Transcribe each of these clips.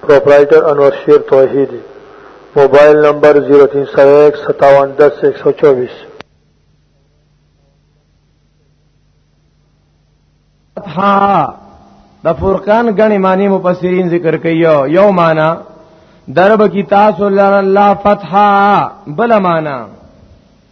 پروپرائیٹر انور شیر توحیدی موبایل نمبر 03015710124 فتحا د فرقان غنی معنی مفسرین ذکر کوي یو معنا درب کی تاسو لره الله فتحا بل معنا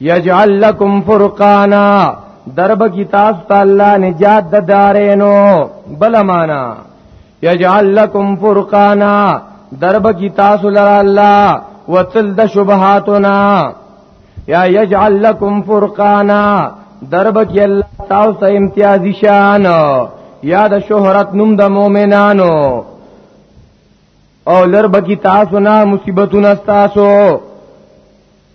یجعل لکم فرقانا درب کی تاسو ته الله نجات د دارینو بل معنا یجعل لکم فرقانا درب کی تاسو لرا الله وتل د شبهاتنا یا یجعل لکم فرقانا درب کی الله تاسو ته امتیازی شان یا د شهرت نوم د مؤمنانو او لرب کی تاسو نه مصیبتونه تاسو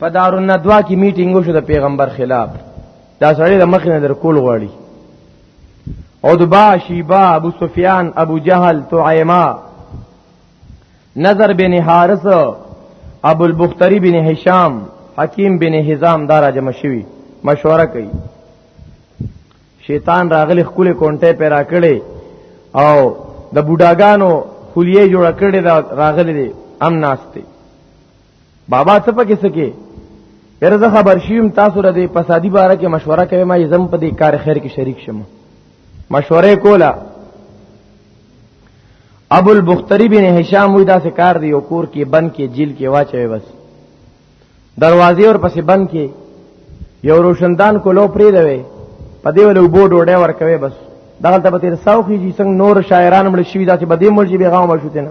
په دارالندوا کې میټینګ وشو د پیغمبر خلاف دا سړی د مخ نه در کول غواړي او دبا شیبا ابو سفیان ابو جهل تعیما نظر بن حارث ابو البختری بن هشام حکیم بن حزام دارا جمع شوی مشوره کوي شیطان راغلی خپل کونټه پیرا کړي او د بوډاګانو خلیه جوړ کړي دا راغلي دي امناسته بابا څه پکې سکے هر زه خبر شیم تاسو را دې فسادي باره کې مشوره کوي ما زم په دې کار خیر کې شریک شم مشوره کولا ابو البختری بن هشام وې دا کار دی او کور کې بن کې جیل کې واچوي بس دروازې اور پسې بن کې یو روشندان کو لو پرې دی په دې ولې وبو ډوډۍ ور کوي بس دغه ته به تیر ساوخی جی څنګه نور شاعران مړ شي دا چې بده مرجی به غاو مشوتنه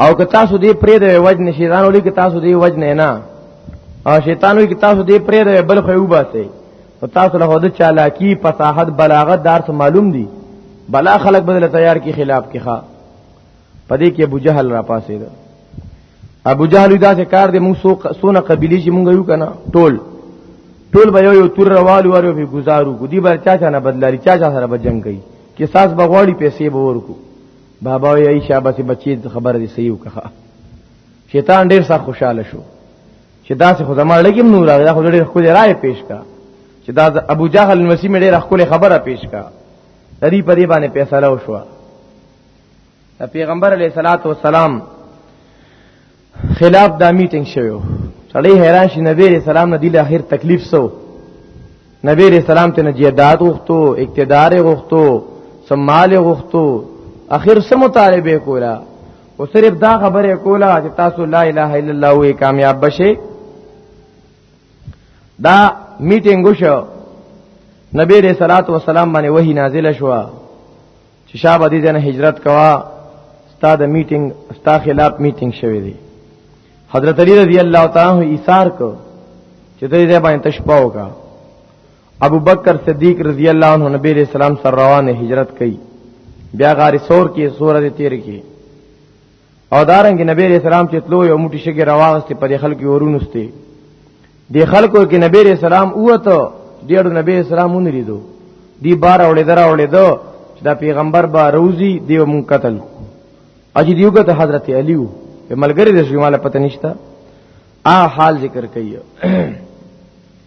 او که تاسو دې پرې د وجه نشیدان ولې که تاسو دې وجه نه نه او شیطان وی کی تاسو دې پرې ده بل خو یو باسي او تاسو له هده چالاکی فصاحت بلاغت دار څه معلوم دي بلا خلق بدل تیار کی خلاف کی ښا پدې کې ابو جهل را پاسې ده ابو جهل دا څه کار دې موږ سونه قبيله چې موږ یو کنه ټول ټول به یو تور روالو ورو به گزارو کو دی بر چا چا نه بدلاري چا چا سره به جنگ کوي کې ساس بغواړي پیسې به ورکو بابا یې شابه سي بچی خبر دي صحیح وکړه شیطان ډیر سخت خوشاله شو چې دا څه خدامه لګیم نور دا خو ډیر خو راي پیش کا چې دا ابو جهل نسی مې ډیر خپل خبره پیش کا دې په دې باندې فیصله وشو پیغمبر علیه الصلاۃ والسلام خلاف دا میټینګ شوی سړی حیران شي نبی رسول سلام نه دی له اخر تکلیف سو نبی رسول سلام ته نجیدات غوښتو اقتدار غوښتو سمال غوښتو اخر سم مطالبه کولا او صرف دا خبره کولا چې تاسو لا اله الا الله وی کامیاب بشئ دا میټینګ وشو نبی رسول الله صلوات و سلام باندې وਹੀ نازل شوه چې شابه دې ځنه هجرت کوا ستا د میټینګ ستا خلاف میټینګ شوی دی حضرت علی رضی الله تعالی عنہ ایثار کو چې دې ځای باندې تشپاو کا ابو بکر صدیق رضی الله عنه نبی علیہ السلام سره روانه هجرت کړي بیا غار سور کې سورې تیر کې او دارنګ نبی رسول الله چې تلو یو موټی شګه راوغسته په خلکو ورونسته دی خلکو کې نبی رسول الله اوته ډیرو نبی رسول الله مونږ لیدو دی بار اولې درا اولې دو چې دا پیغمبر با روزي دی مون قتل اجي دیو ګه حضرت علی وو په ملګری د شماله پته نشتا آ حال ذکر کوي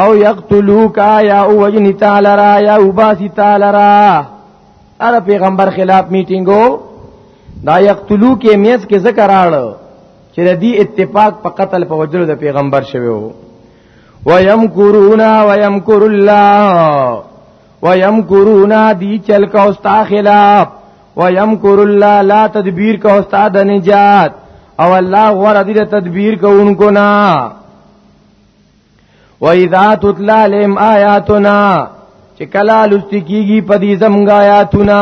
او یقتلوک یا او وجنی تعالی را یا او باسی تعالی را ار پیغمبر خلاف میټینګو دا یقتلو کې میز کې ذکر راړو چې د دې اتفاق په قتل په وجلو د پیغمبر شوی وو ويمکرونا ويمکر الله ويمکرونا دی چل کا استا خلاف ويمکر الله لا تدبیر کا استا د نجات او الله غره دې تدبیر کوونکو نه و اذا تتلى عليهم آیاتنا چې کلا لستی کیږي په دې زمګا آیاتنا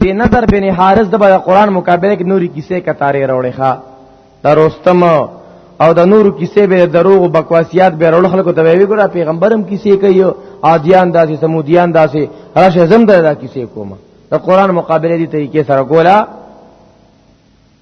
دې نظر بن حارث د قرآن مقابله کې نوري کیسې کتارې راوړې ښا دروستم او د نورو کیسې به دروغ او بکواسیات به راوړل خلکو ته وی ګره پیغمبرم کیسې کوي عادیان داسې سمودیان داسې راشه زم دا کیسې کومه د قرآن مقابله دې طریقې سره کولا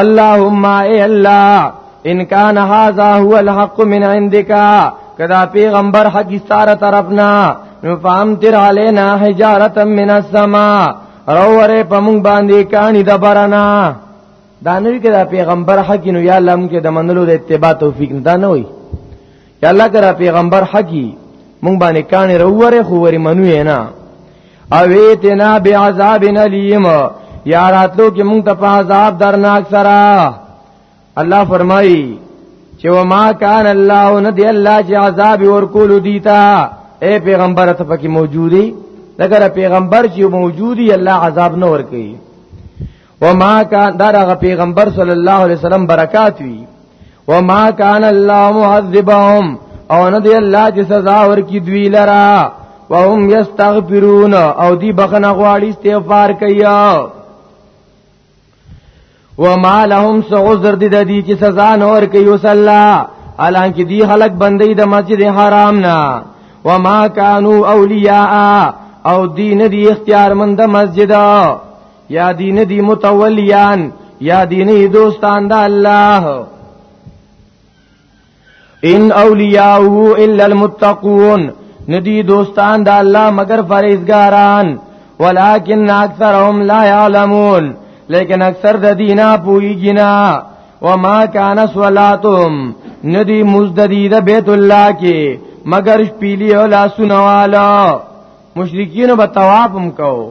اللهم اے الله ان کان هذا هو الحق من عندك کدا پیغمبر حق ستاره طرفنا نو فهم تر علینا حجارتا من السما روره پمون باندې کانی د برنا دا نوی کدا پیغمبر حق نو یا لم کې د منلو د اتباع توفیق نه دا نه وي یا الله کرا پیغمبر حقی مونږ باندې کانې روره خو ورې منو یې نه او ایتنا بعذاب الیم یا راتلو کې مونږ ته په عذاب درناک سره الله فرمایي چې و ما کان الله ندی الله چې عذاب ورکول دیتا اے پیغمبر ته پکې موجودی دغه پیغمبر چې موجودی الله عذاب نه ورکي وما کان دغه پیغمبر صلی الله علیه وسلم برکات وی وما کان الله معذبهم او نه دی الله چې سزا ورکړي دوی لرا وهم یستغفرون او دی بخنه غواړي استغفار کوي وما لهم سعذر دي دي چې سزا نور کوي وسلا الانکه دی خلق بندي د مسجد حرام نه وما كانوا اولیاء او دین دی اختیار مند مسجد یا دین دی متولیان یا دینی دوستان د الله ان اولیاءه الا المتقون ندی دوستان د الله مگر فرزګاران ولکن اکثرهم لا يعلمون لیکن اکثر د دینا پویږي نه وما کان صلاتهم ندی مزددی د بیت الله کې مگر پیلی او لاسونه والا مشرکین به طواف هم کوو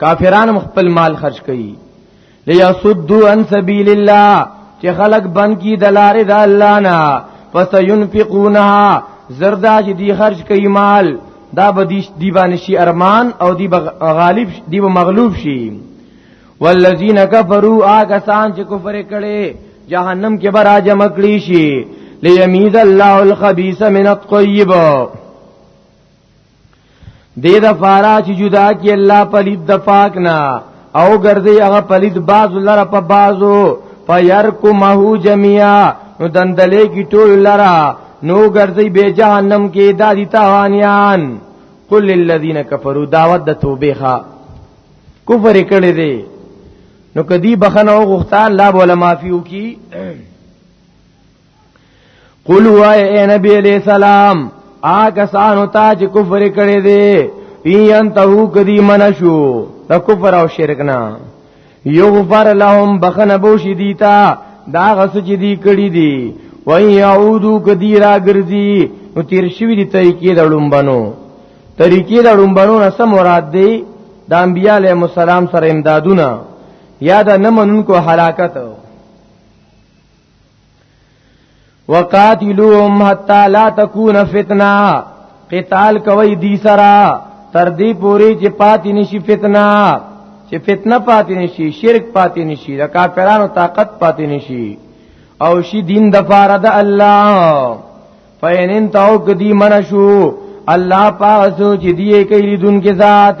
کافرانو خپل مال خرج کړي ليصدوا عن سبيل الله چې خلق بند کی د لارې د الله نه فسينفقونها زردا چې دی خرج کړي مال دا به دی دیوان شي ارمان او دی غالب دی مغلوب شي والذین کفروا آګه سان چې کفر کړي جهنم کې برا جمع کړي شي ليميز الله الخبيث من الطيب دې د فارا چې جدا کې الله پلید د پاک نه او ګرځي هغه پلید باز لره په بازو فیرکمه جميعا نو دندلې کی ټول لرا نو ګرځي به جهنم کې دادی تاوانیان قل للذین کفروا دعوت د توبه ښا کفر کړي دي نو کدی بخنه او غختان لا بوله معافیو کی قل وای اے نبی علیہ السلام آګه سانو تا چې کفر کړي دي ان تهو کدی منشو د کفر او شرک نه یغفر لهم بخنه بوش دیتا دا غس چې دی کړي دي وای یعودو کدی را ګرځي نو تیر شوی دي تای کې دړم بنو طریقې د ړومبنو نه سم مراد دی د انبیاء علیه السلام سره امدادونه یا د نه منونکو هلاکت وقاتلوهم حتا لا تكون فتنه قتال کوي دی سرا تر دې پوري چې پاتې نشي فتنه چې فتنه پاتې نشي شرک پاتې نشي د کافرانو طاقت پاتې نشي او شي دین د فار د الله فین انتو کدی منشو الله پاسو چې دی کوي دن کې ذات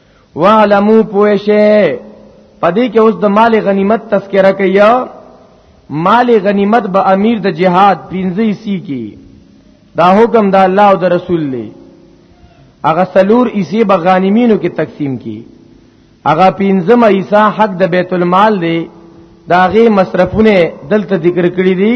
وعلمو پوشه پدې کې اوس د مال غنیمت تذکرہ کوي مال غنیمت به امیر د جهاد 15 سی کی دا حکم د الله او د رسول له هغه سلور ایسی به غانمینو کې تقسیم کی هغه 15 ایسا حق د بیت المال دی دا غي مصرفونه دلته ذکر کړی دي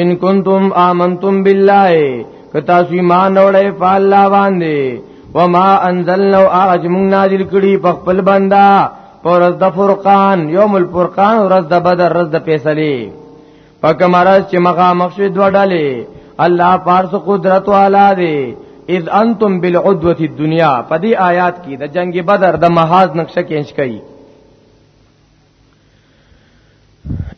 ان کنتم آمنتم بالله کتا سو ایمان اورې فالله باندې وما انزلنا اج موږ نازل کړي په خپل بندا پر د فرقان یوم الفرقان ورځ د بدر ورځ د فیصله پک مرز چې مخامخ شي دوه ډلې الله پارس قدرت والا دی اذ انتم بالعدوه الدنيا په دې آیات کې د جنگ بدر د محاذ نقشه کې انش کړي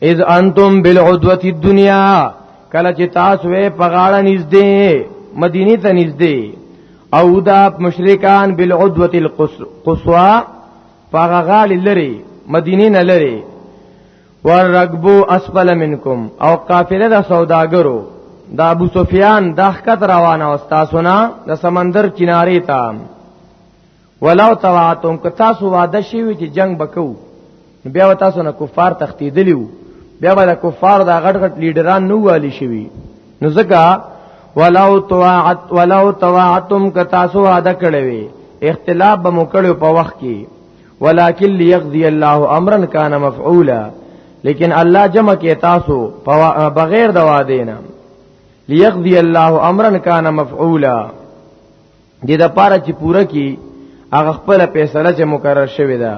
اذ انتم بالعدوه الدنيا کله چې تاسو وې پغاړه نږدې مدینه ته نږدې او دا مشرکان بالعدوه القصوى پغاړه لري مدینه نه لري ورغبو اسفل منکم او قافله د سوداګرو د ابو سفیان د حقت روانه واستاسونه د سمندر کنارې ته ولو تواتم که تاسو وعده شي چې جنگ بکو بیا تاسو نه کفار تختیدلی وو بیا به کفار دا غټ غټ لیډران نو والی شوی نو ځکه ولو توعت ولو توعتم که تاسو وعده کړی وي اختلاف به مو کړو په وخت کې ولکن ليقضي الله امرا كان مفعولا لیکن الله جمع کې تاسو بغیر د وعده نه ليقضي الله امرا كان مفعولا دې د پاره چې پوره کی هغه خپل فیصله چې مقرر شوی دا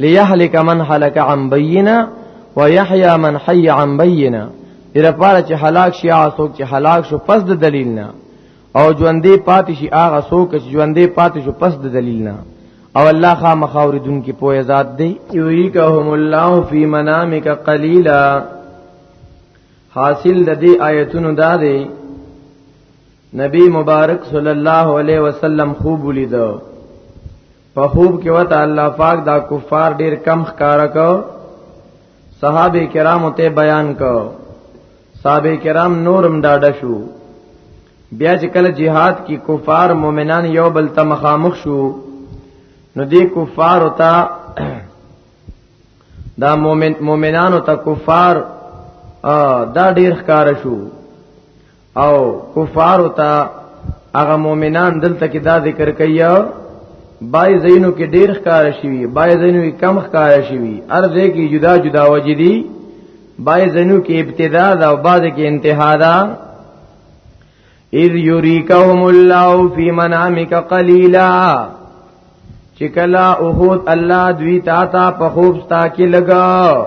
ليهلك من هلك عن بينه ويحيى من حي عن بينه دې د پاره چې هلاک شي هغه څوک چې هلاک شو پس د دلیل نه او ژوندې پاتې شي هغه څوک چې ژوندې پاتې شو پس د دلیل نه او الله خا مخاوردون کی پوهه ذات دی یوریکهم الله فی منامک قلیلا حاصل د دې آیتونو دا دی نبی مبارک صلی الله علیه وسلم خوب ولید په خوب کې وته الله پاک دا کفار ډیر کم ښکار کو صحابه کرام ته بیان کو صحابه کرام نورم داډه شو بیا چې کله jihad کې کفار مؤمنان یو بل ته مخامخ شو نو دې کفار او ته دا مؤمن مؤمنانو ته کفار دا ډیر ښکار شو او کفار تا هغه مؤمنان دلته کې دا ذکر کوي بای زینو کې ډیر ښکار شي بای زینو کې کم ښکار شي ارزه کې جدا جدا وجې دي بای زینو کې ابتدا دا او بعد کې انتها دا اذ یریکهم الله فی منامک قلیلا چکلا اوهود الله دوی تا تا په خوب ستا کې لگا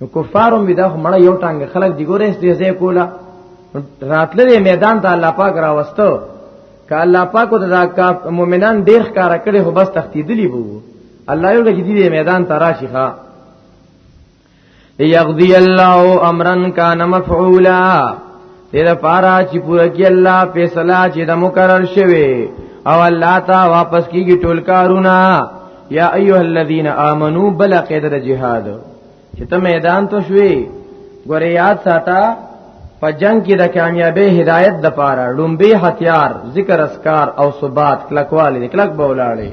نو کفارم بدا مړه یو ټانګ خلک دی ګورې دې ځای کولا راتلې میدان ته الله پاک را وستو ک الله پاک او دا مؤمنان ډیر ښکارا کړي هو بس تختیدلی بو الله یو کې دې میدان ته راشي ښا یغذی الله امرا کان مفعولا دیر پارا چې پوره کې الله فیصله چې د مقرر شوی او الله تا واپس کیږي ټول کارونه یا ایها الذین آمنو بل قدر جهاد چې ته میدان ته شوي ګوره یاد ساته په جنگ کې د کامیابی هدایت د پاره لومبي هتیار ذکر اسکار او ثبات کلکواله کلک بولاړي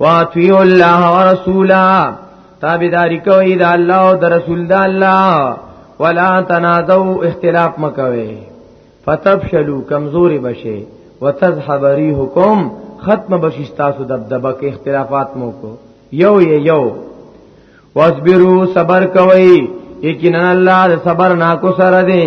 واتیو الله ورسولا تابعداري کوي د الله او د رسول د الله ولا تنازعوا اختلاف مکوي فتبشلوا کمزوري بشي وتذهب ريحكم ختم بشي تاسو دبدبه کې اختلافات مو کو یو یې یو واصبروا صبر کوي یقینا الله صبر ناکو سره دی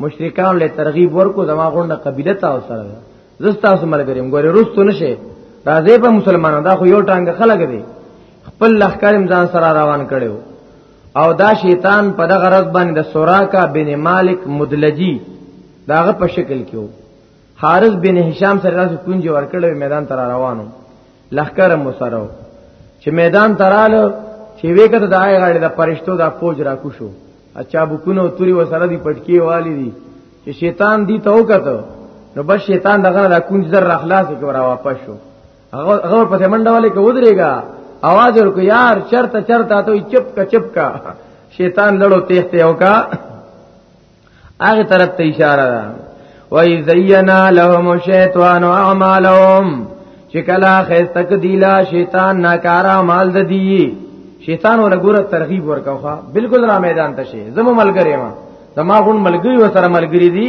مشرکان له ترغیب ورکو زما غونډه قبیله تا سره زستا سو ملګریم ګورې رستو نشه راځي په مسلمانانو دا خو یو ټانګ خلک دی خپل لخرم ځان سره روان کړو او دا شیطان په دغه غرض باندې د سوراکا بن مالک مدلجی داغه په شکل کې حارث بن هشام سره راځي کونج ورکړو میدان تر روانو لخر مسرو چې میدان تراله چې وېکته د آی غاړي د پرشتو د فوج را کوشو اچھا بکونو توري وسره دی پټکی والی دي چې شیطان دی ته وکته نو بس شیطان دغه د کونج در را خلاص کړه واپس شو هغه هغه په منډه والے کې ودرېګا आवाज ورکو یار چرته چرته ته چپ کا چپ کا شیطان لړو تیخته وکا هغه طرف ته اشاره ده وای زینا لهم الشیطان اعمالهم چې کلا خستک دیلا شیطان ناکارا مال د دی شیطان ور ګوره ترغیب ورکوخه بالکل را میدان ته شي زمو ملګری ما زما غون ملګری و سره ملګری دی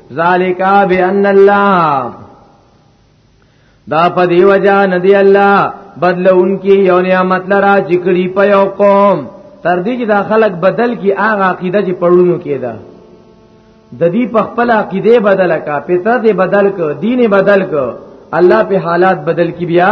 ذالک بان الله دا په دی وجه ندی الله بدلون کی یو نعمت لرا چکړی په یو قوم تر دې چې دا خلک بدل کی هغه عقیده چې پړونو کېده د دې په خپل عقیده بدل کا پته دې بدل ک دین بدل ک الله په حالات بدل کی بیا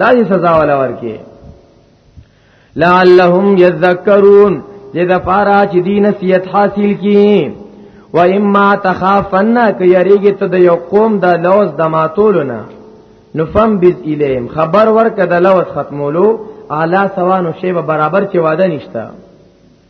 دا یې سزا ولا ورکه لعلهم یذکرون دې د پارا چې دین نصیحت حاصل کړي و اما تخافن ک یریږي ته د یو قوم د لوز د ماتولونه نفهم بز الیم خبر ورکه د لوز ختمولو اعلی سوانو شی برابر چې واده نشته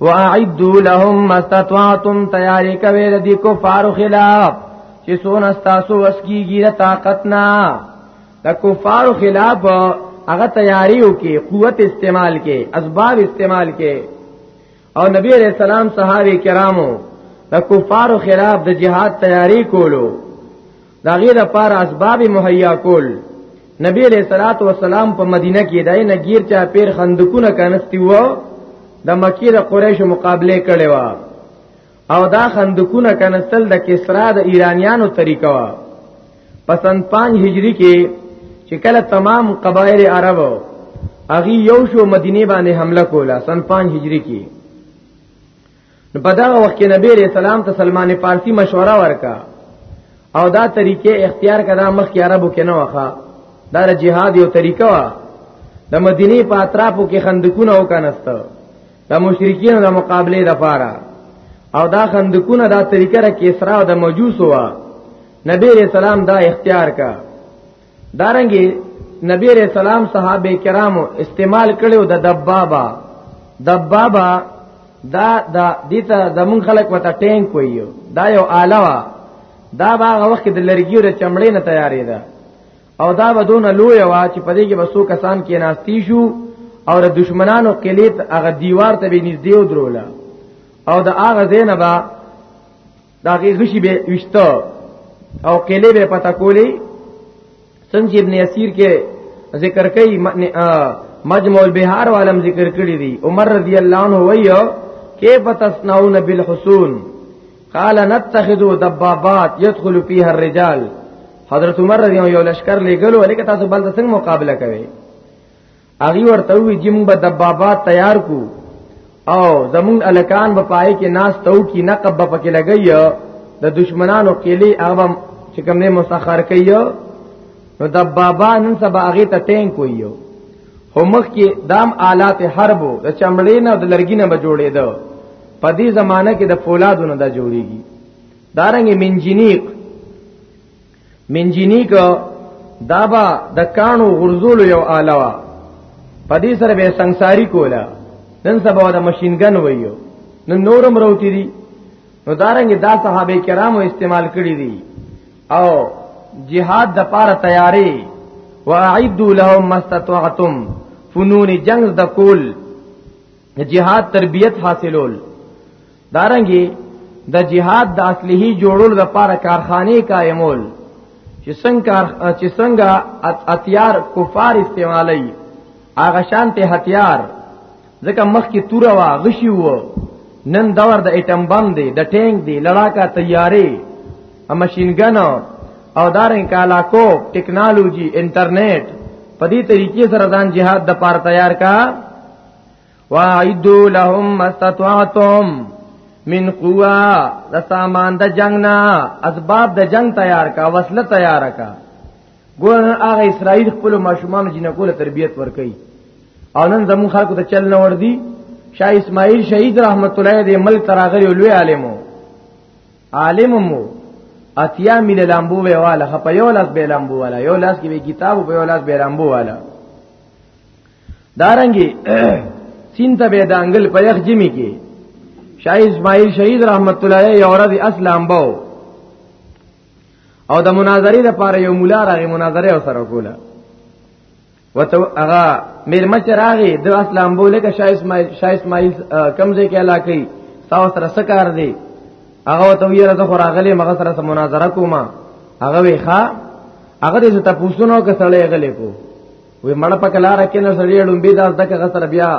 واعدوا لهم ما استطعتم تیاری کوي د دې کفار خلاف چې سون استاسو وسکیږي د طاقت نه د کفار خلاف هغه تیاری وکي قوت استعمال کې اسباب استعمال کې او نبی علیہ السلام صحابه کرامو د کفار خلاف د جهاد تیاری کولو دا غیر لپار اسباب مهیا کول نبی علیہ الصلات والسلام په مدینه کې دای نګیر چا پیر خندقونه کنستی و د مکی د قریش مقابله کړي و او دا خندقونه کنستل د کسرا د ایرانیانو طریقه و پسند 5 هجری کې چې کله تمام قبایل عرب اغي یو شو مدینه باندې حمله کوله سن 5 هجری کې نو په دا وخت کې نبی رسول سلام ته سلمان فارسی مشوره ورکا او دا طریقې اختیار کړه مخ کې عربو کې نه وخا دا د جهاد یو طریقه وا د مدینه په اطرافو کې خندقونه وکنهست د مشرکین د مقابله لپاره او دا خندقونه دا طریقه را کې اسراء د مجوس وا نبی رسول سلام دا اختیار کا دارنګي نبی علیہ السلام صحابه کرامو استعمال کړو د دبابا دبابا دا دا دیته د مون خلک وته ټینګ کوي دا یو آله وا دا باغه وخت د لرګیو د چمړې نه تیارې ده او دا بدون لوی وا چې پدې کې بسو کسان کې ناشتي شو او د دشمنانو کلیت هغه دیوار ته به نږدې ودروله او د هغه زینبا دا غي غشي به وشته او کله به پتا کولی څنګه ابن اسیر کې ذکر کوي مجموع البحار والم ذکر کړی دی عمر رضی الله عنه وایو کیف تصنعون بالحسون قال نتخذ دبابات يدخل فيها الرجال حضرت عمر رضی الله عنه یو لشکر لګلو الکه تاسو بل څنګه مقابله کوي هغه ورته وی چې موږ به دبابا تیار کو او زمون الکان په پای کې ناس تو کی نقب په کې لګي د دشمنانو کلی هغه چې کوم نه مسخر کوي نو دبابا نن سبا هغه ته ټینګ کوي هو مخ کې دام آلات حرب د چمړې نه د لرګي نه جوړې ده په دې زمانہ کې د فولادونو دا جوړيږي دارنګ منجنیق منجینی کو دابا د کانو غرزول یو آله وا په دې سره به سنگساری کولا نن سبا د ماشين ګن وایو نن نورم روتی دي نو دارنګ دا صحابه کرامو استعمال کړی دي او جهاد د پاره تیاری واعدوا لهم مستطعتم فنون جنگ د کول جهاد تربیت حاصلول دارنګي د دا جهاد د اصلي جوړولو لپاره کارخانه قائمول چې څنګه چې څنګه اتیار کفار استعمالي هغه شانته هتیار ځکه مخ کې تور وا غشي وو نن دور د ایټم بم دی د ټینګ دی لړاکا تیارې ا ماشين ګن او دارن کالا کو ټیکنالوژي انټرنیټ په دې طریقې سره ځان جهاد د پار تیار کا واعدو لهم مستطعتم من قوا د سامان د جنگ نه اسباب د جنگ تیار کا وسله تیار کا ګور هغه اسرائیل خپل ماشومان جنکو له تربیت ور کوي او نن زمون خلکو ته چل نه ور دي شاه اسماعیل شهید رحمت الله دې ملک تراغلی لوی عالمو عالمو اتیا مل لامبو ویواله په یو لاس به لامبو والا یو لاس کې کتاب په یو لاس به لامبو والا دارنګي سین ته به دانګل په یخ جمی کې شاه اسماعیل شهید رحمت الله علیه یو ورځ اسلام باو او د مناظرې لپاره یو مولا راغی مناظره او سره کوله وته هغه میرمچ راغی د اسلام بوله که شاه اسماعیل شاه اسماعیل کمزې کې علاقې تاو سره سکار دی هغه ته یې راځه خو راغلی مغه سره سم مناظره کوما هغه وی ښا هغه دې ته پوښتنه وکړه سړی غلې کو وې مړ په کلار کې نه سړی لومبي داس دغه غسر بیا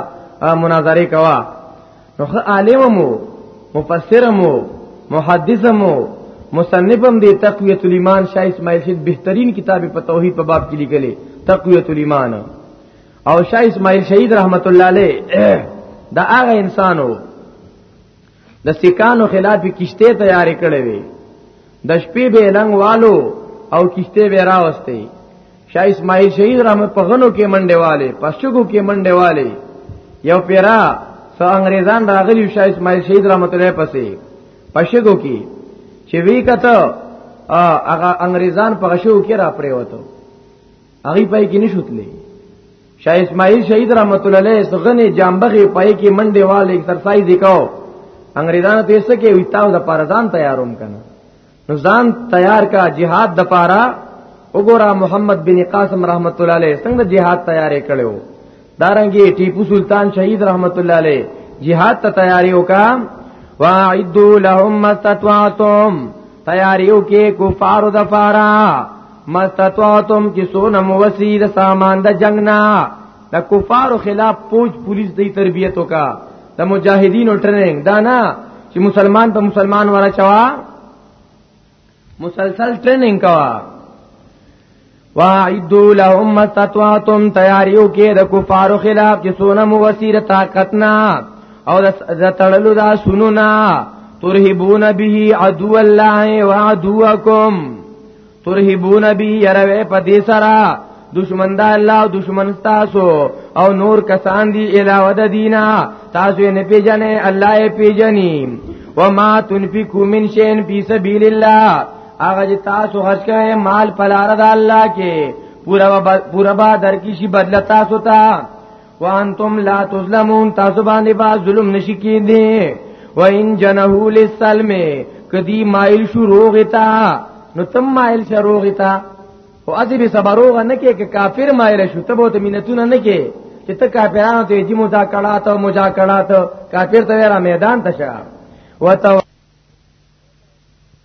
مناظره کوا نو خه عالم مو مفسر مو محدث مو مصنفم دی تقویت الایمان شاه اسماعیل شید بهترین کتاب په توحید په باب کې لیکلې تقویت الایمان او شاه اسماعیل شهید رحمت الله علیه دا هغه انسانو د سکانو خلاف کشته تیار کړي وي د شپې به لنګ والو او کشته به راوستي شاه اسماعیل شهید رحمت په غنو کې منډه والے پښچګو کې منډه والے یو پیرا سو انګريزان راغلی شاه اسماعیل شهید رحمت الله پسې پښګو کې چې وی کته هغه انګريزان په غشو کې را پریوتو هغه پای کې نشوتلې شاه اسماعیل شهید رحمت الله علیه سغنه جامبغه پای کې منډه وال ایکسرسایز وکاو انګریزانو ته څه کې ویتاو د پاره ځان تیاروم کنه نو ځان تیار کا jihad د پاره وګوره محمد بن قاسم رحمت الله علیه څنګه jihad تیارې کړو دارنګي ټیپو سلطان شهید رحمت الله علیه jihad ته تیاری وکا واعدوا لهم ما استطعتم تیاریو کې کفار د فارا مستطاعتم چې سونه موسی د سامان د جنگ نه د کفارو خلاف پوج پولیس دی تربیت وکا د مجاهدینو ټریننګ دا نه چې مسلمان په مسلمان ورا چوا مسلسل ټریننګ کوا واعدو لهم مستطاعتم تیاریو کې د کفارو خلاف چې سونه مو وسیره طاقت نه او د تړلو دا سونو نه ترهبون به عدو الله وعدوکم ترهبون به يروي په دې سره دشمن دا الله او دشمن تاسو او نور کسان دی علاوه د دینا تاسو نه پیژنې الله یې پیژني وما تنفقو من شین فی سبیل الله هغه چې تاسو خرج کړئ مال پلار د الله کې پورا پورا با درکې شي بدل تاسو ته وانتم لا تظلمون تاسو باندې با ظلم نشي کېدی و ان جنحو للسلم کدی مایل شو روغ تا نو تم مایل شو روغ تا او اځي به صبروغ نه کې کې کافر مایل شو ته بہت مينتونه نه کې چې ته کافرانو ته جی مذاکرات او مذاکرات کافر ته را میدان ته شه وتو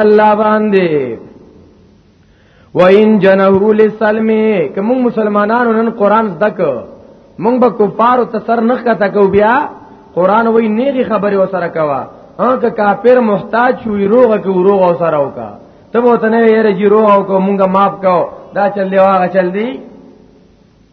الله باندې وَإِن جَنَهُ لِسَلْمِ کوم مسلمانانو نن قران دک مونږ به کفار ته سر نخ کته کو بیا قران وای نیغي خبره وسره کوا هغه کافر محتاج شوی روغ کو روغ وسره وکا ته وته نه یې رجی روغ کو مونږه معاف کو دا چل دی واغه چل دی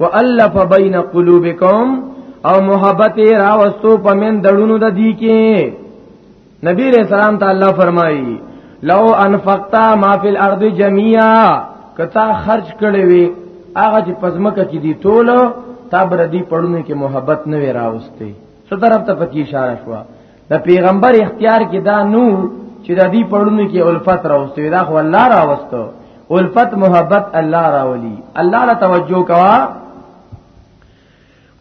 والف بین قلوبکم او محبت راوستو پمن دړونو د دی کې نبی علیہ السلام تعالی فرمایي لو انفقتا ما فی الارض جميعا کتا خرج کړي وي هغه چې پزمکه کې دی ټول تبر دی پړونو کې محبت نه وی راوستي سترپ ته پکې اشاره شوه د پیغمبر اختیار کې دا نو چې د دې پړونو کې الفت راوستي دا خو الله راوستو الفت محبت الله راولي الله لا توجه کوا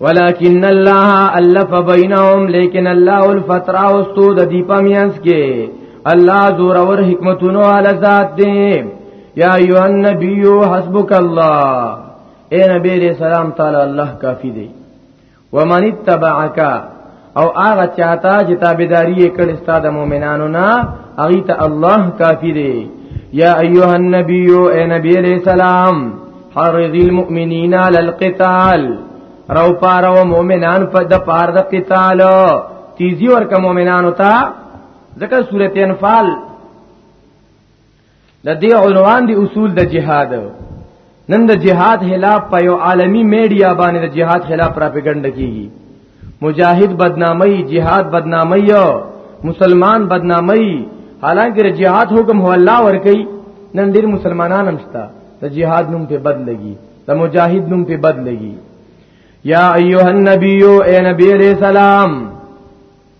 ولكن الله الف بينهم لیکن الله الفت راوستو د دې پامینس کې الله زور اور حکمتونو علی ذات دی یا ایو النبی حسبک الله اے نبی رسول الله تعالی الله کافی دی ومن اتبعک او هغه چاته چې تابعداري یې کړې ستاسو مؤمنانو نه هغه ته الله کافی دی یا ایها النبی اے نبی علیہ السلام حرض المؤمنین علی القتال رو پارو مؤمنان په د پار د قتال تیزی ورک مؤمنانو ته ځکه سورته انفال د دې عنوان دی اصول د جهاد نن د جهاد خلاف په یو عالمی میډیا باندې د جهاد خلاف پروپاګاندا کیږي مجاهد بدنامي جهاد بدنامي مسلمان بدنامي حالانکه د جهاد حکم هو الله ور کوي نن ډیر مسلمانان هم شته د جهاد نوم په بد لګي د مجاهد نوم په بد لګي یا ایها النبی اے نبی علیہ السلام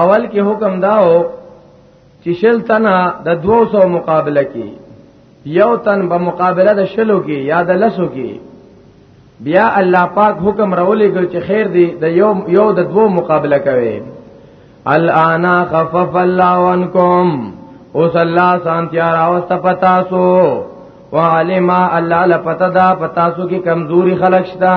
اول کې حکم داو چې شل تنه د 200 مقابله کې یو تن په مقابله د شلو کې یا د لسو کې بیا الله پاک حکم راولې ګل چې خیر دی د یو یو د دوو مقابله کوي الان خفف الله عنکم اوس الله سانتیا راوست پتا سو وعلم الله لپتا دا پتا سو کې کمزوري خلک شتا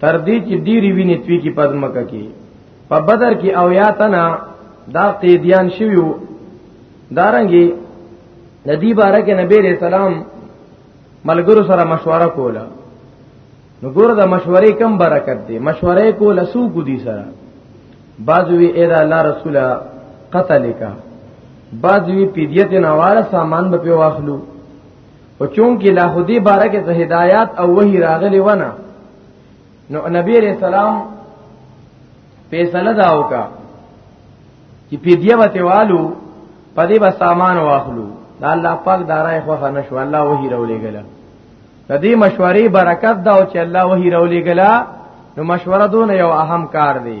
تر دې چې ډېری وینې توی کی پزمکه کې په بدر کې او یا تنا دا قیدیان شویو دارنګي ندی بارک نبی رسول سلام ملګرو سره مشوره کوله نو ګور دا مشورې کم برکت دی مشورې کوله سو کو دي سره بازوی اذا الله رسولا قتل کا بازوی پیدیت نواله سامان به واخلو او چون کې لا خودي بارکه ته هدایت او وحي راغلي ونه نو نبی عليه السلام فیصله دا وکا چې پیډیا وته والو پدې به سامان واخلو دا الله پاک دارای خوخه نشو الله وحي راولې ګل د دې مشورې برکت دا او چې الله وحي راولې ګل نو مشوره دون یو اهم کار دی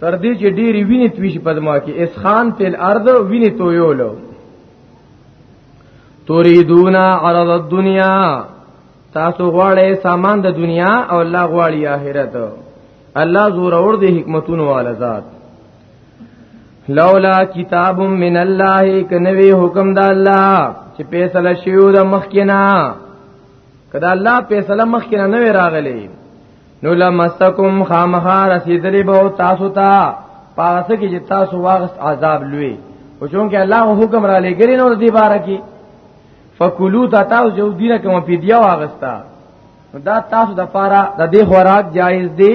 تر دې چې ډېری وینې توی شي پدما کې اسخان په الارض وینې تویولو تريدون عرض الدنيا تاسو غواړئ سامان د دنیا او الله غواړي آخرت الله زور اور دې حکمتونو والا ذات لولا کتاب من الله کنوي حکم د الله چې فیصله شیو د مخکینا کدا الله فیصله مخکینا نه راغلی نو لمستکم خامخا رسیدلی به تاسو ته پاس کې چې تاسو واغست عذاب لوي او چون کې الله حکم را لګري نو دې بار کې فکلوا تا تاسو جو دینه کوم پیډیا واغستا دا تاسو د پاره د دې خوراک جایز دی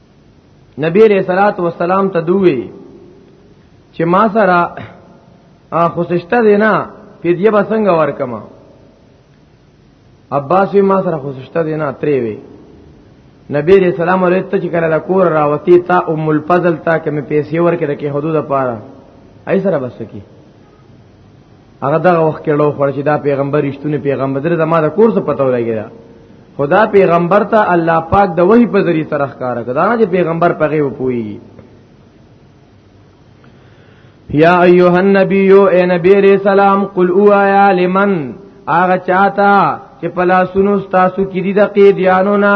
نبی رسول الله والسلام ته دوی چې ما سره خوششته دی نه پیدیه به څنګه ورکما عباس وی ما سره خوششته دی نه تری وی نبی رسول الله سلام علیه ته چې کله کور راوتی تا ام الفضل تا کې مې پیسې ورکړه کې حدود پاره ای سره بس کی هغه دغه وخت کې لو خور چې دا پیغمبر رښتونه پیغمبر در زما د کورس پته ولګی دا خدا پیغمبر ته الله پاک د وحی په ذریعہ سره ښکارا کړه نه چې پیغمبر پغه وپوي یا ایها النبی اے نبی علیہ السلام قل اوایا لمن اغه چاته چې پلاسونو تاسو کې دي د قیدیانو نه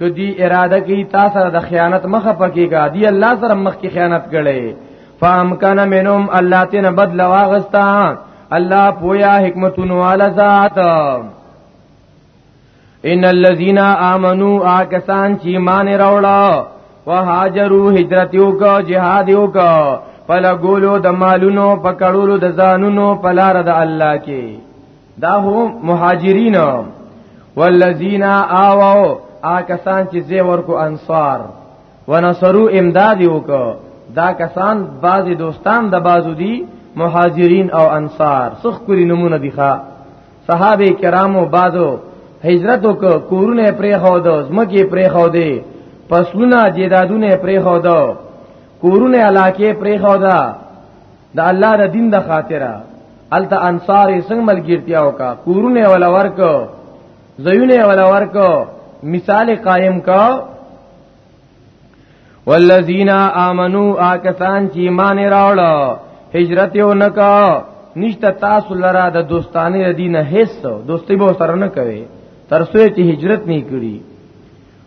کدی اراده کی تا سره د خیانت مخه پکېګا دی الله سره مخ کی خیانت کړي فامکان منهم الله تن بدل واغستا الله پویا حکمتون والا ذات ان الذين امنوا اكسان چې مان راوړه وهاجروا هجرت یو کو jihad یو کو پلا ګولو د مالونو پکړولو د ځانونو پلار د الله کې دا هم مهاجرین والذین آووا آکسان چې زی ورکو انصار ونصرو امداد وکړه دا کسان بعضی دوستان د بازو دي مهاجرین او انصار سخ کلی نمونه دي ښا صحابه کرامو بازو هجرت وک کورونه پرې خو دو زمکه پرې خو دی پسونه جیدادونه پرې خو دو کورونه علاقه پرې خو دا د الله د دین د خاطره الته انصار یې څنګه ملګرتیا وکا کورونه ولا ورکو زیونه ولا ورکو مثال قائم کا والذین آمنو آکسان چې ایمان راوړ هجرت یو نکا نشته تاسو لرا د دوستانه دینه هیڅ دوستی به سره نه کوي ترسوی چې هجرت نه کړی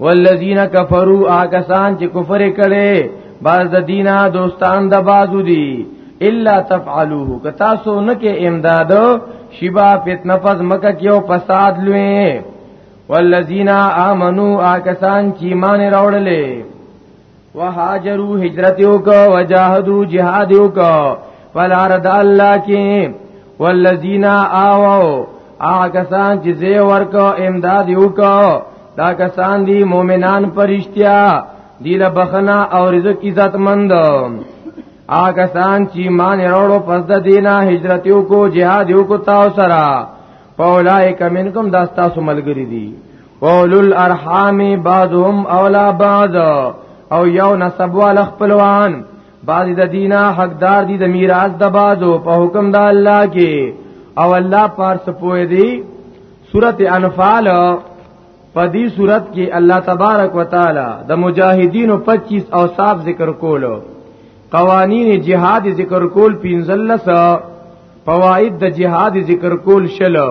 والذین کفروا آکسان چې کفر کړي باز د دینه دوستان د بازو دي الا تفعلوه که تاسو نه کې امداد شبا فتنه پز مکه کیو فساد لوي والذین آمنو آکسان چې مان راوړلې وهاجروا هجرت وکړه وجاهدوا جهاد وکړه فلار د الله کې والذین آووا هغه کسان چې زی ورکو امداد وکړه دا کسان دي مؤمنان پرشتیا دیله بخنا او رزق عزت مند هغه کسان چې مان وروړو پس د دینه هجرت وکړو jihad وکړو تاسو سره پولای کمنکم داستا سو ملګری دي اولو الارحام بعضهم اولا بعض او یو نسب وال خپلوان بعض د دینه حقدار دي د میراث د بعضو په حکم د الله کې او الله پار سپوي دي سوره انفال په دې صورت کې الله تبارک وتعالى د مجاهدینو 25 اوصاف ذکر کولو قوانین جهاد ذکر کول 15 فواید د جهاد ذکر کول شلو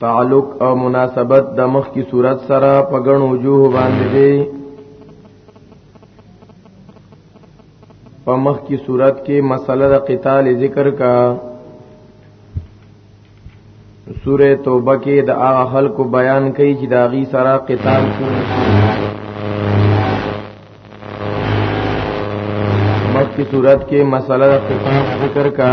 تعلق او مناسبت د مخ کی صورت سره په غن وجوه باندې دی په مخ کی صورت کې مسله د قتال ذکر کا سوره توبه کې د هغه خلکو بیان کوي چې دا غي سره قتال شروع مخ کی صورت کې مسله د قتال ذکر کا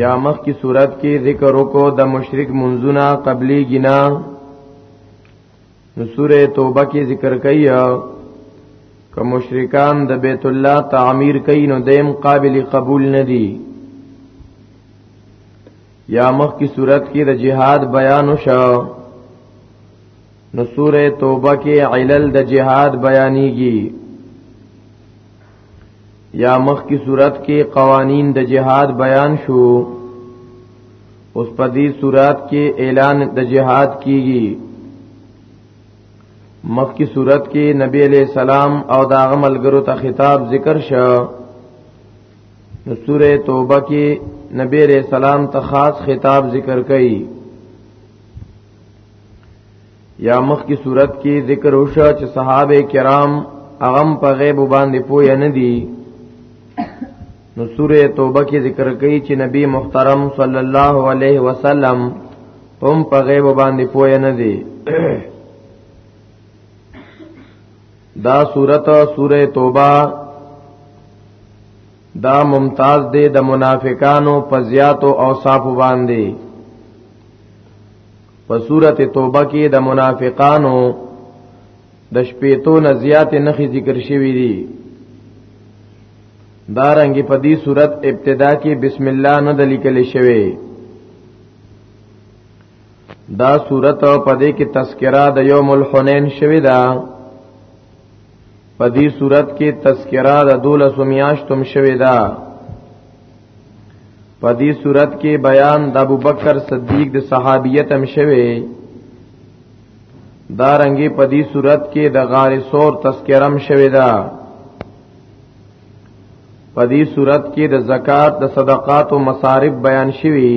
یا مخ کی صورت کې ذکر وکړو د مشرک منزونه قبلی گنا نو سوره توبه کې ذکر کړي که مشرکان د بیت الله تعمیر کین نو دیم قابل قبول ندی یا مخ کی صورت کې د جهاد بیان شو نو سوره توبه کې علل د جهاد بیانېږي یا مخ کی صورت کې قوانین د جهاد بیان شو اوس په دې صورت کې اعلان د جهاد کیږي مخ کی صورت کې نبی علیہ السلام او داغه ملګرو ته خطاب ذکر شو نو سوره توبه کې نبی علیہ السلام ته خاص خطاب ذکر کړي یا مخ کی صورت کې ذکر وشو چې صحابه کرام اغم په غیب باندې پوی نه دي نو سوره توبه کې ذکر کوي چې نبی محترم صلی الله علیه وسلم هم په غیب باندې پوی نه دي دا سورته سوره توبه دا ممتاز دی د منافقانو په زیاتو اوصاف باندې په سورته توبه کې د منافقانو د شپېتو نه زیات نخې ذکر شوی دی دارنګ په دې صورت ابتدا کې بسم الله نه د لیکل شوی دا صورت په دې کې تذکرہ د یوم الحنین شوی دا په دې صورت کې تذکرہ د دولس میاشتم شوی دا په دې صورت کې بیان د ابوبکر صدیق د صحابیت هم شوی دا رنګي په دې صورت کې د غار سور تذکرہ هم شوی دا په دې صورت کې د زکات د صدقات او مصارف بیان شوی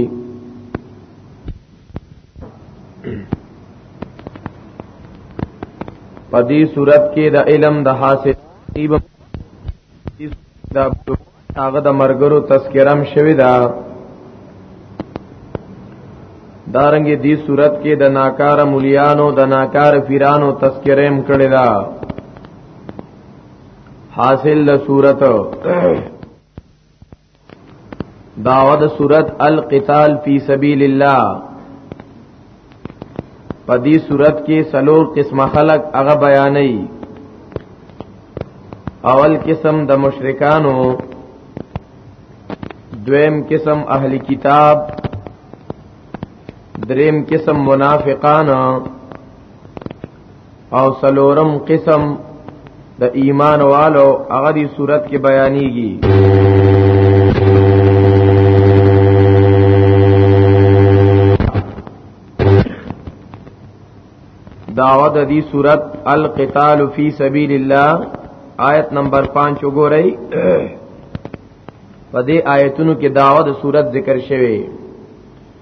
په دې صورت کې د علم د حاصل تیب د هغه د مرګرو تذکرم شوی دا دارنګ دې صورت کې د ناکار مليانو د ناکار فیرانو تذکرم کړی دا حاصل د صورت داود صورت القتال فی سبیل الله په دې صورت کې سلور قسمه خلق هغه بیانې اول قسم د مشرکانو دویم قسم اهل کتاب دریم قسم منافقان او سلورم قسم د ایمان والو هغه دی صورت کې بیانېږي داوا د دې صورت القتال فی سبیل الله آیت نمبر 5 وګورئ په دې آیتونو کې داوا د صورت ذکر شوی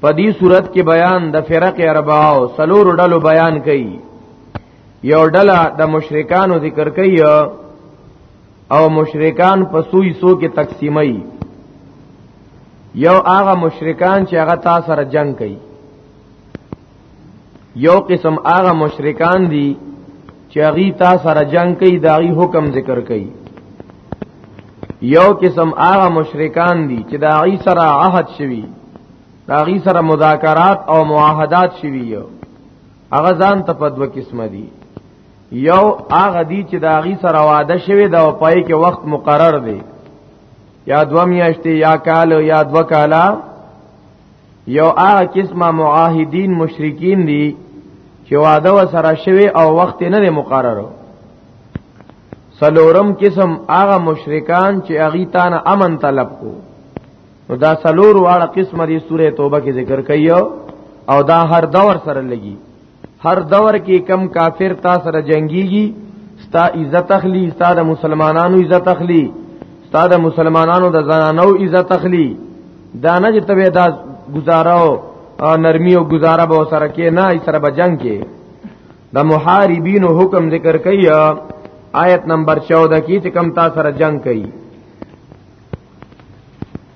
په دې صورت کې بیان د فرق اربع او سلور ډلو بیان کړي یو ډله د مشرکانو ذکر کړي او مشرکان په سوی سو کې تقسیمي یو هغه مشرکان چې هغه تاسو سره جنگ کوي یو قسم هغه مشرکان دي چې هغه تا سره جنگ کوي داغي حکم ذکر کوي یو قسم هغه مشرکان دي چې داغي سره عهد شوی داغي سره مذاکرات او معاهدات شوی یو هغه ځان ته په دوه قسمه دي یو هغه دي چې داغي سره وعده شوی دا پای کې وخت مقرر دی یا دو میاشتې یا کال یا دو کاله یو هغه قسمه معاهدین مشرکین دي چې وعده وسره شوی او وخت نه دی مقرره سلورم قسم هغه مشرکان چې اغي تان امن طلب کو نو دا سلور واړه قسم دی سوره توبه کې ذکر کایو او دا هر دور سره لګي هر دور کې کم کافر تا سره جنگيږي ستا عزت اخلي ستا د مسلمانانو عزت اخلي ستا د مسلمانانو د زنانو عزت اخلي دا نه چې تبه دا گزاره او نرمي او گزاره به سره کې نه ای سره به جنگ کې د محاربینو حکم ذکر کوي آیت نمبر 14 کې چې کم تا سره جنگ کوي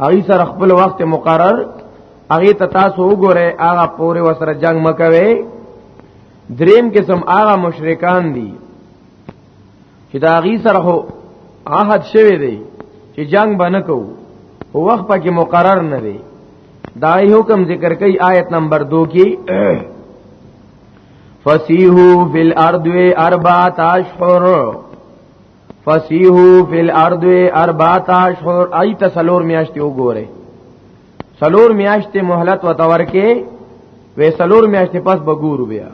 هغه سره خپل وخت مقرر هغه ته تاسو وګوره هغه پورې وسره جنگ مکوي دریم قسم هغه مشرکان دي چې دا هغه سره هو عهد شوی دی چې جنگ باندې کو هو وخت پکې مقرر نه دی دا حکم ذکر کوي آیت نمبر 2 کې فسیحو فی الارض اربعه اشهر فسیحو فی الارض اربعه اشهر ای تسلور میاشتې وګوره سلور میاشتې مهلت وتور کې وې سلور میاشتې پس بګورو بیا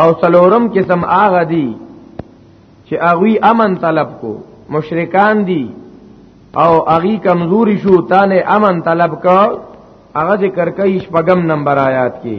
او سلورم قسم آغا دی چې اغوی امن طلب کو مشرکان دی او اغي کمزوري شو تانه امن طلب کو هغه ذکر کوي شپږم نمبر آیات کې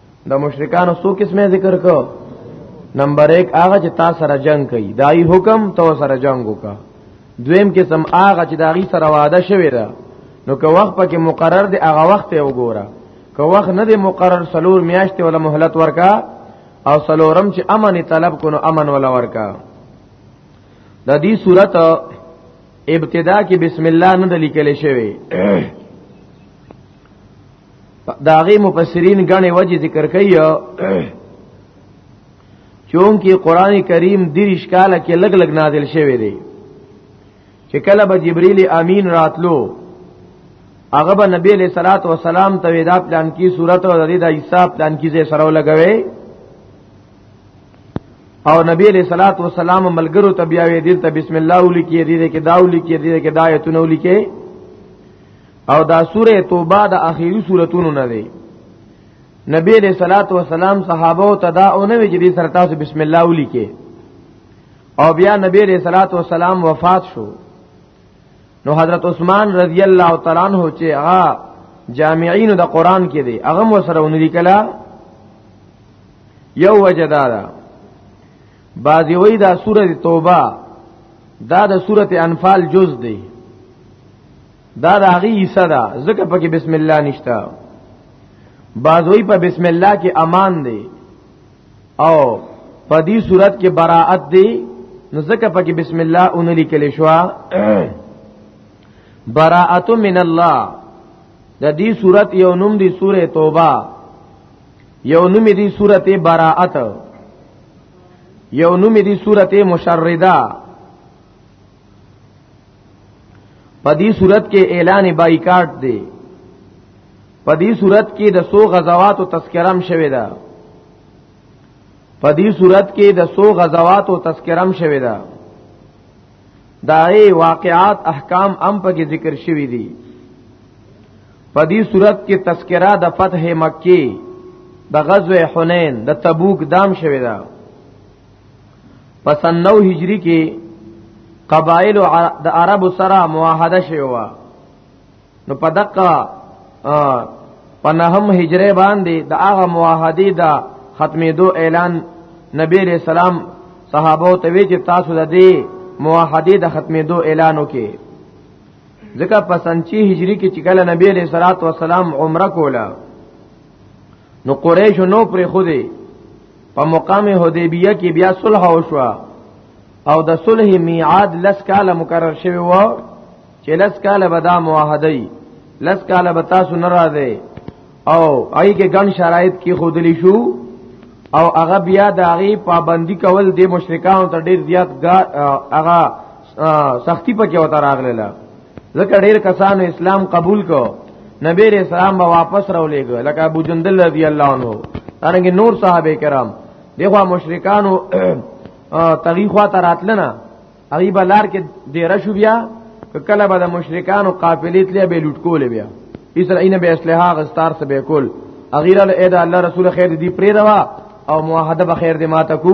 د مشرکانو څو قسمه ذکر کو نمبر 1 هغه چې تا سره جنگ کوي دای حکم تو سره جنگ وکا دویم قسم هغه چې داغي سره وعده شوی دا نو که وخت پکې مقرر دی هغه وخت یې وګوره که وخت نه دی مقرر سلور میاشتې ولا مهلت ورکا او سلورم چې امن طلب کو نو امن ولا ورکا د دې صورت ابتدا کې بسم الله نه د لیکل شوی دا غي مفسرین غني وجه ذکر کوي چونکی قران کریم د اشکال کې لګ لګ نازل شوی دی چې کله به جبرئیل امین راتلو هغه به نبی علیہ الصلات والسلام ته دا پلان کی صورت او د دې حساب پلان کی زې سره لګوي او نبی علیہ الصلات والسلام ملګرو ته بیا وی دې ته بسم الله ولیکي دې کې دا ولیکي دې کې دا ایتونه ولیکي او دا سوره توبه د اخیری سوراتونو نه دی نبی علیہ الصلوۃ والسلام صحابه او تدا او نه ویجدي سره تاسو بسم الله ولیکه او بیا نبی علیہ الصلوۃ والسلام وفات شو نو حضرت عثمان رضی الله تعالی عنہ چې هغه جامعین د قران کې دی هغه مو سره ونی کلا یو وجدارا بعضی وی دا سوره توبه دا د سوره انفال جز دی دا د هغه عیسی دا ځکه پکې بسم الله نشتا بازوی په بسم الله کې امان دی او په دې صورت کې براءت دی نو ځکه پکې بسم الله اون لیکل شو براءت من الله د دې صورت یو نوم دی سوره توبه یو نوم دی سوره براءت یو نوم دی سوره مشرده پدی صورت کې اعلان بایکاټ دی پدی صورت کې د سو غزوات او تذکرم شوی دا پدی صورت کې د سو غزوات او تذکرم شوی دا دای واقعات احکام ام په کې ذکر شوی دی پدی صورت کې تذکرہ د فتح مکی د غزوه حنین د تبوک دام شوی دا پس نو هجری کې قبایل د عرب سره معاهده شوی و نو په دقه په نهم هجری باندې د هغه معاهده د ختمېدو اعلان نبی علیہ السلام صحابه ته وی چې تاسو د دې معاهده د ختمېدو اعلان وکړي ځکه په سنچي هجری کې چې کله نبی علیہ الصلوۃ والسلام عمره کوله نو قریش نو پر خوده په مقام حدیبیه کې بیا صلح وشو او د صلح میعاد لس کال مقرر شوی و چې لس کال به دا معاهده ای لس کال به تاسو نه راځي او آی کې ګڼ شرایط کې خودلی شو او هغه بیا د هغه پابندی کول د مشرکانو ته ډیر زیات هغه سختی پکې وته راغله ځکه ډیر کسانو اسلام قبول کو نبی رسول الله واپس راولېګ لکه ابو جندل رضی الله عنه انګه نور صحابه کرام دغه مشرکانو تغیخوا تراتلنا هغه بلار کې ډیر شو بیا کله به د مشرکانو قافلې تلې به لوټ کولې بیا اسرائیل به اسلحه غستار سبه کول اغیر ال اې دا الله رسول خیر دی پرې روا او معاهده به خیر دې ماته کو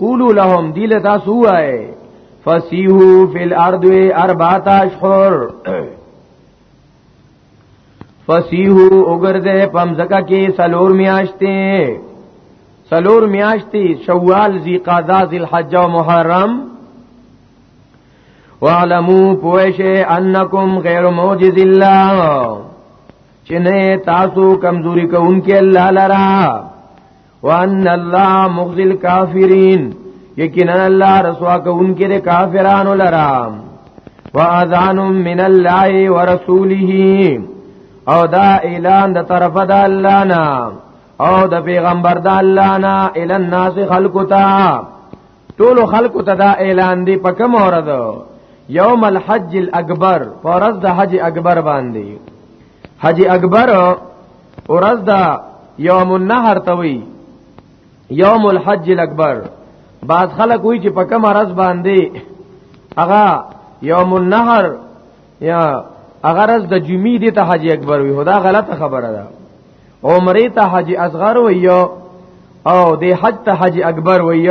قولو لهم دی له تاسو وای فسیحو فی الارض اربعه اشهر فسیحو وګرځه پمزکا کې سلور میاشتې سلور میاشتې شوال ذی قعده ذی الحج او محرم وعلمو پوشه انکم غیر معجز الله چې نه تاسو کمزوري کوونکې الله لرا وان الله مخزي الكافرين یقینا الله رسوا کوونکې د کافرانو لرام واذان من الله ورسوله او دا اعلان د طرف د الله نه او د پیغمبر د الله نه ال الناس خلقتا ټول خلق ته دا اعلان دی په کوم اورد یوم الحج الاکبر فرض د حج اکبر باندې حاجی اکبر ورځ دا یوم النهر توي یوم الحج الاکبر بعض خلک وی چې په کوم ورځ باندې هغه یوم النهر یا هغه ورځ د جمعې دی ته حاجی اکبر وی خدا غلطه خبره ده عمره ته حاجی اصغر وی او د حج ته حاجی اکبر وی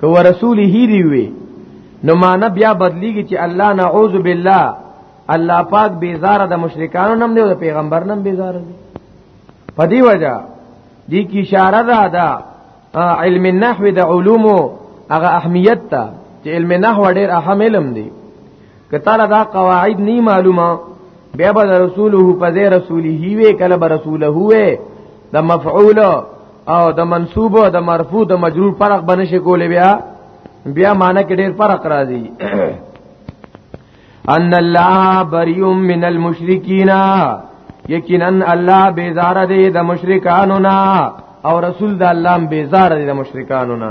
که ورسوله دی وی نو معنا بیا بدلیږي چې الله نعوذ بالله الله پاک بیزار د مشرکانو نم دی او د پیغمبر نم بیزار دی په دی وجہ دی کی اشاره ده دا علم النحو د علومو هغه اهمیت ته چې علم نحو ډیر اهم علم دی کتاله دا قواعد نی معلومه بیا به رسوله په ځای رسوله وی کله به رسوله وی د مفعول او د منصوب او د مرفوع د مجرور فرق بنشي کولې بیا بیا معنی کې ډېر فرق راځي ان الله بریء من المشرکین یقینا الله بیزار دی د مشرکانو نه او رسول د الله بیزار دی د مشرکانو نه